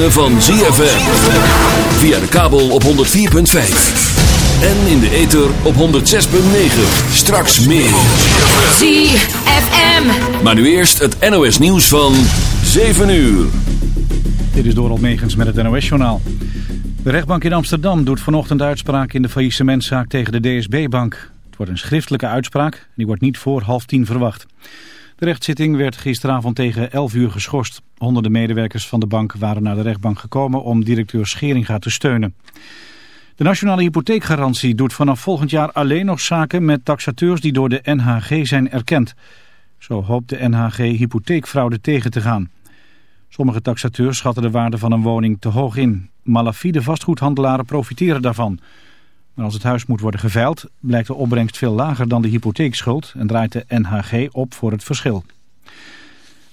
Ritme van ZFM. Via de kabel op 104.5. En in de ether op 106.9. Straks meer. ZFM. Maar nu eerst het NOS nieuws van 7 uur. Dit is Doral Megens met het NOS-journaal. De rechtbank in Amsterdam doet vanochtend uitspraak in de faillissementzaak tegen de DSB-bank. Het wordt een schriftelijke uitspraak die wordt niet voor half tien verwacht. De rechtszitting werd gisteravond tegen 11 uur geschorst. Honderden medewerkers van de bank waren naar de rechtbank gekomen om directeur Scheringa te steunen. De Nationale Hypotheekgarantie doet vanaf volgend jaar alleen nog zaken met taxateurs die door de NHG zijn erkend. Zo hoopt de NHG hypotheekfraude tegen te gaan. Sommige taxateurs schatten de waarde van een woning te hoog in. Malafide vastgoedhandelaren profiteren daarvan. Als het huis moet worden geveild, blijkt de opbrengst veel lager dan de hypotheekschuld en draait de NHG op voor het verschil.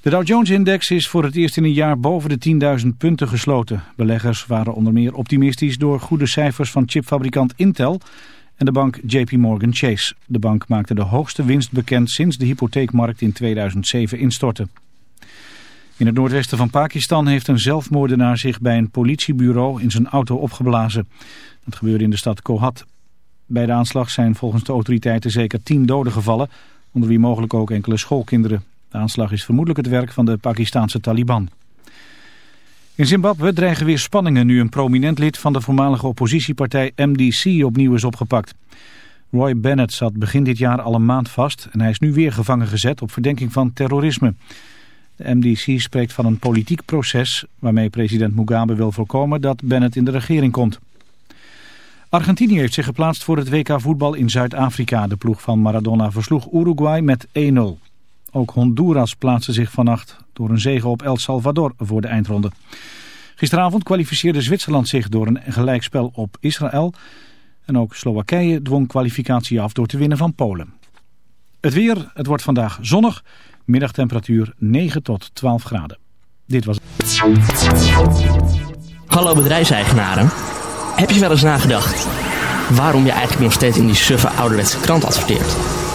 De Dow Jones-index is voor het eerst in een jaar boven de 10.000 punten gesloten. Beleggers waren onder meer optimistisch door goede cijfers van chipfabrikant Intel en de bank JP Morgan Chase. De bank maakte de hoogste winst bekend sinds de hypotheekmarkt in 2007 instortte. In het noordwesten van Pakistan heeft een zelfmoordenaar zich bij een politiebureau in zijn auto opgeblazen. Dat gebeurde in de stad Kohat. Bij de aanslag zijn volgens de autoriteiten zeker tien doden gevallen, onder wie mogelijk ook enkele schoolkinderen. De aanslag is vermoedelijk het werk van de Pakistanse Taliban. In Zimbabwe dreigen weer spanningen nu een prominent lid van de voormalige oppositiepartij MDC opnieuw is opgepakt. Roy Bennett zat begin dit jaar al een maand vast en hij is nu weer gevangen gezet op verdenking van terrorisme. De MDC spreekt van een politiek proces waarmee president Mugabe wil voorkomen dat Bennett in de regering komt. Argentinië heeft zich geplaatst voor het WK voetbal in Zuid-Afrika. De ploeg van Maradona versloeg Uruguay met 1-0. Ook Honduras plaatste zich vannacht door een zege op El Salvador voor de eindronde. Gisteravond kwalificeerde Zwitserland zich door een gelijkspel op Israël. En ook Slowakije dwong kwalificatie af door te winnen van Polen. Het weer, het wordt vandaag zonnig. Middagtemperatuur 9 tot 12 graden. Dit was... Hallo bedrijfseigenaren. Heb je wel eens nagedacht waarom je eigenlijk nog steeds in die suffe ouderwetse krant adverteert?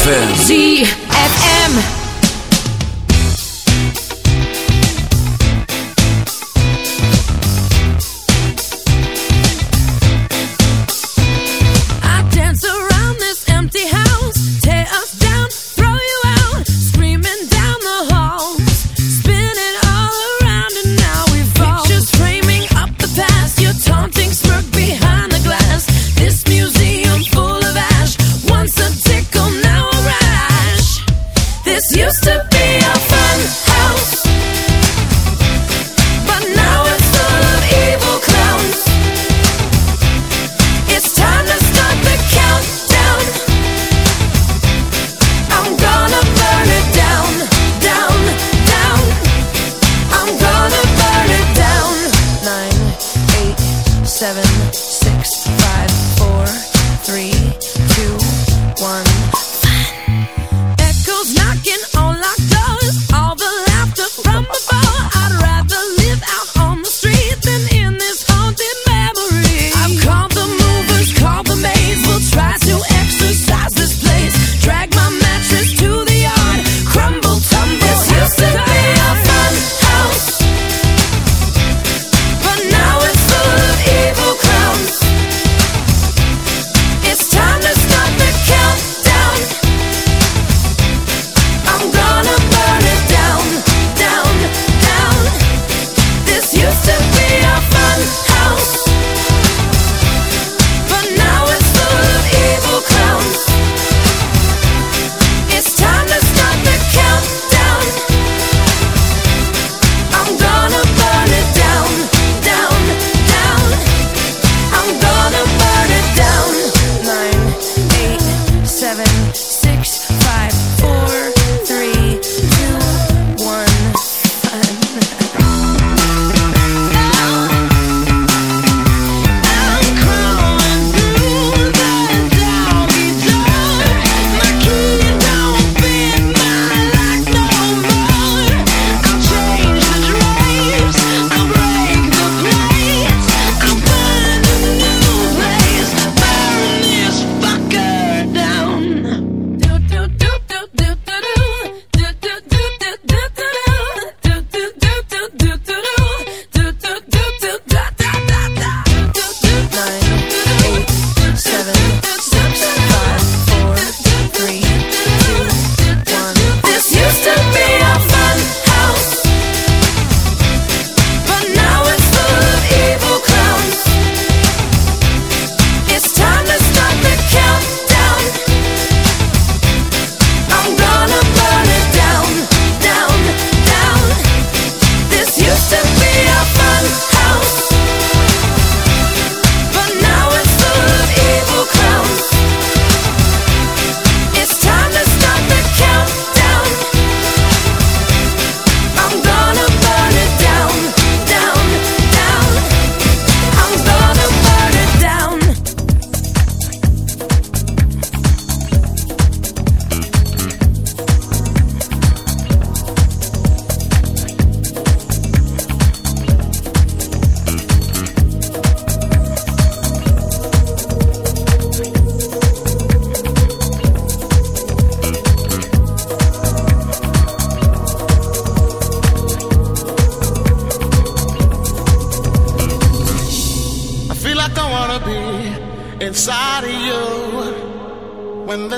ZFM.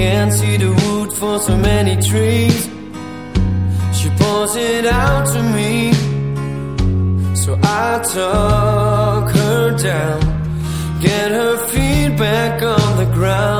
can't see the wood for so many trees. She pours it out to me, so I talk her down, get her feet back on the ground.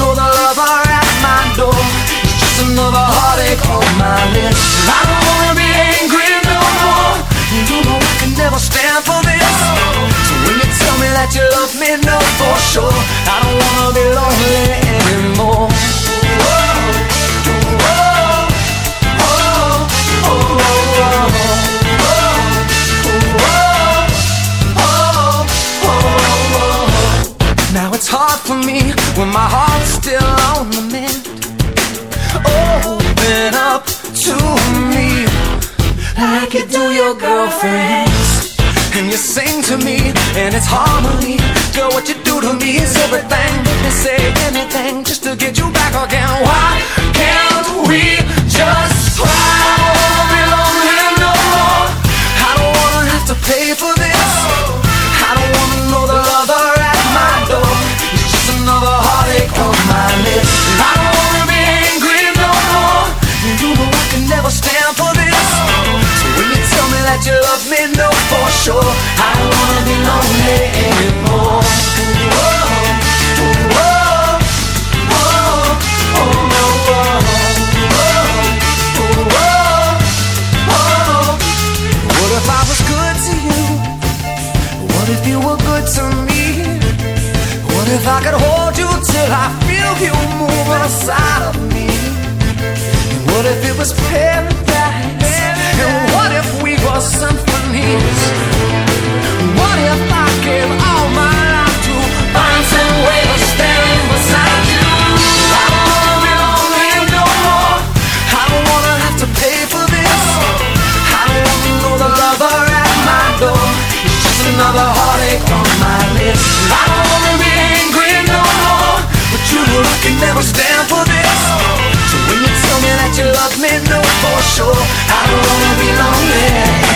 Know the lover at my door. It's just another heartache on my list. I don't wanna be angry no more. You know I can never stand for this. So when you tell me that you love me, know for sure. I don't wanna be lonely anymore. for me when my heart's still on the mend. Open up to me like you do your girlfriends. And you sing to me, and it's harmony. Girl, what you do to me is everything. They say anything just to get you back again. Why? Sure I don't wanna be lonely anymore. Whoa, whoa, whoa, oh no, whoa, whoa, whoa. What if I was good to you? What if you were good to me? What if I could hold you till I feel you move inside of me? And what if it was paradise? And what if we were symphonies? Another heartache on my list. I don't wanna be angry no more. But you know I can never stand for this. So when you tell me that you love me, know for sure I don't wanna be lonely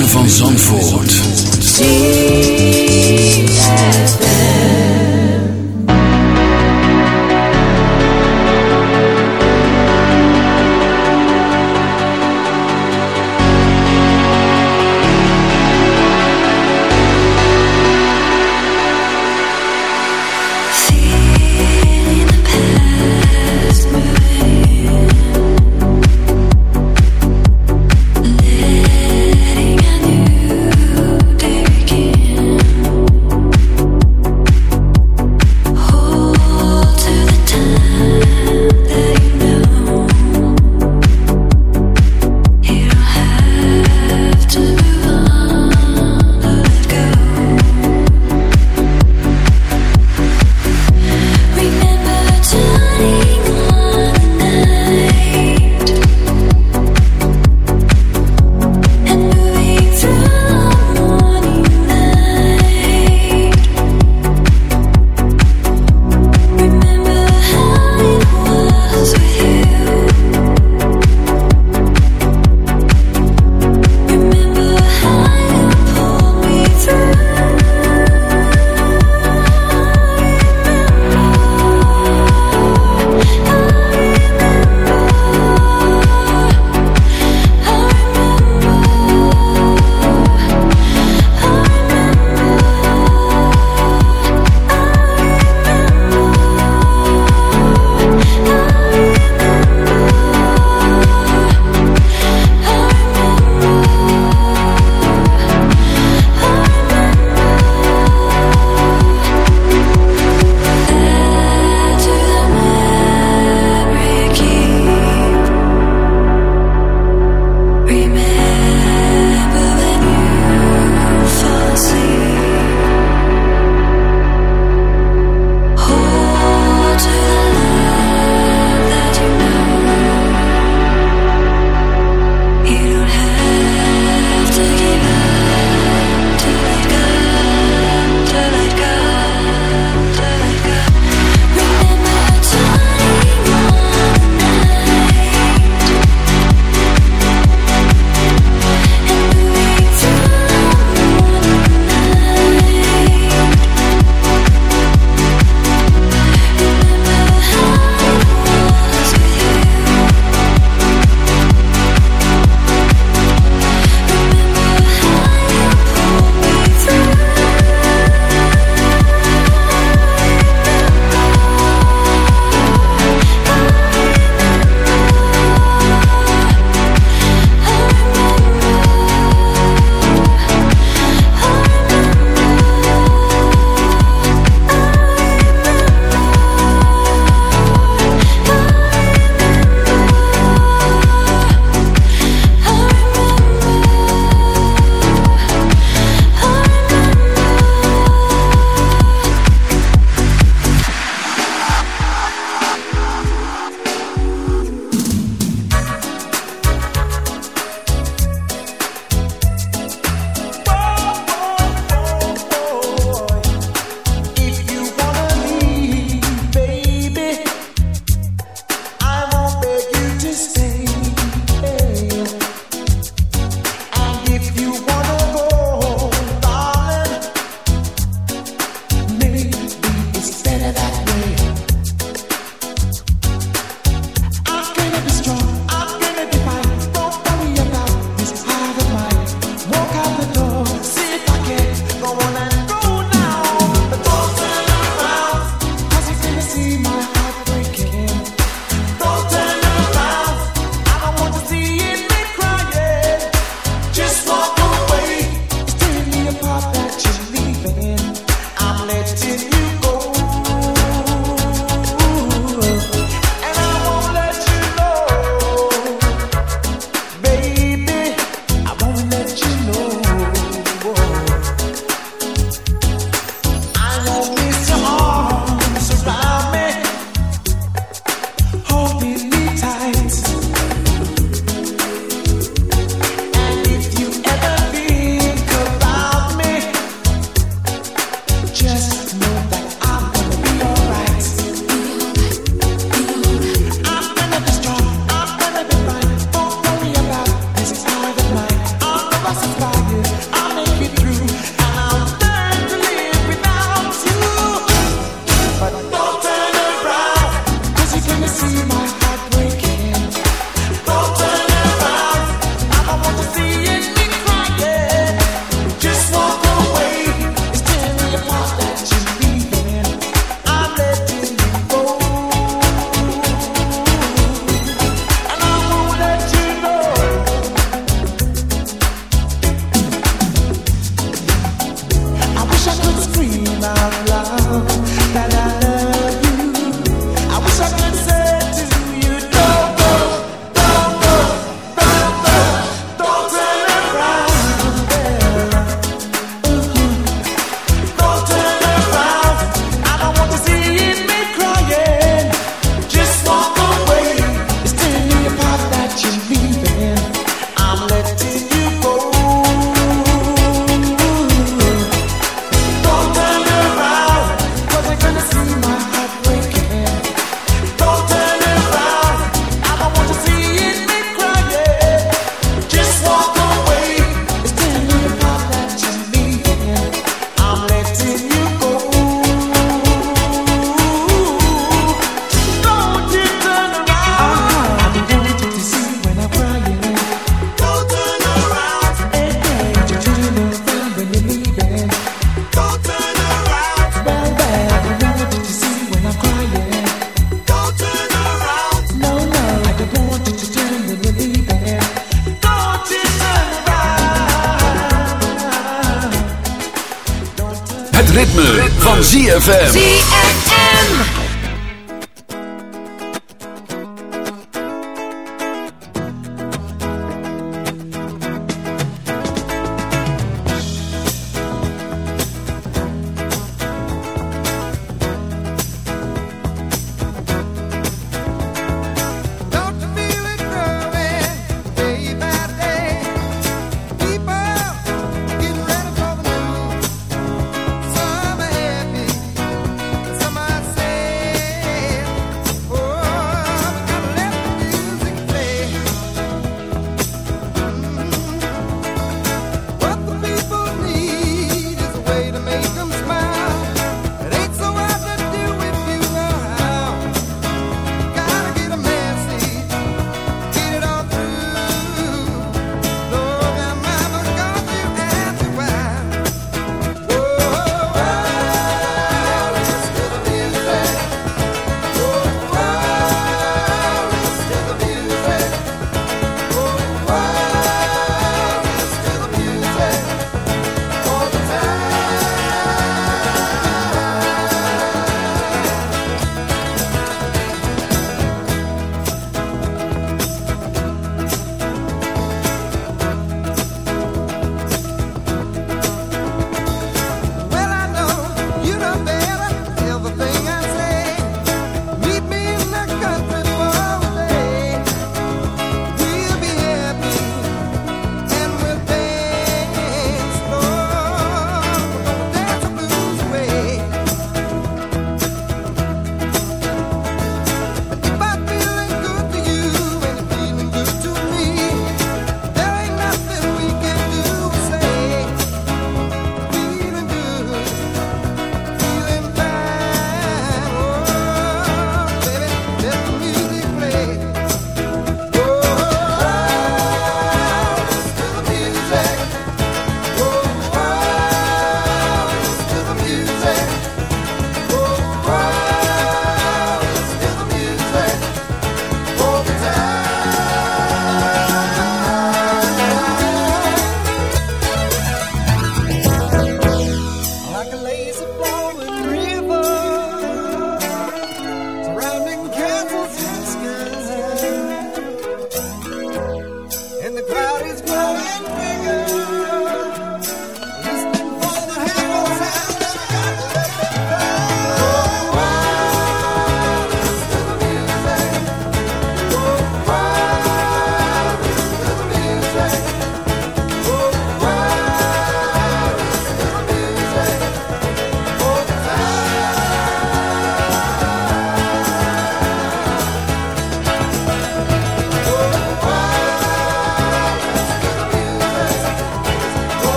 van Zandvoort.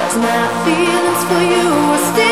Cause my feelings for you are still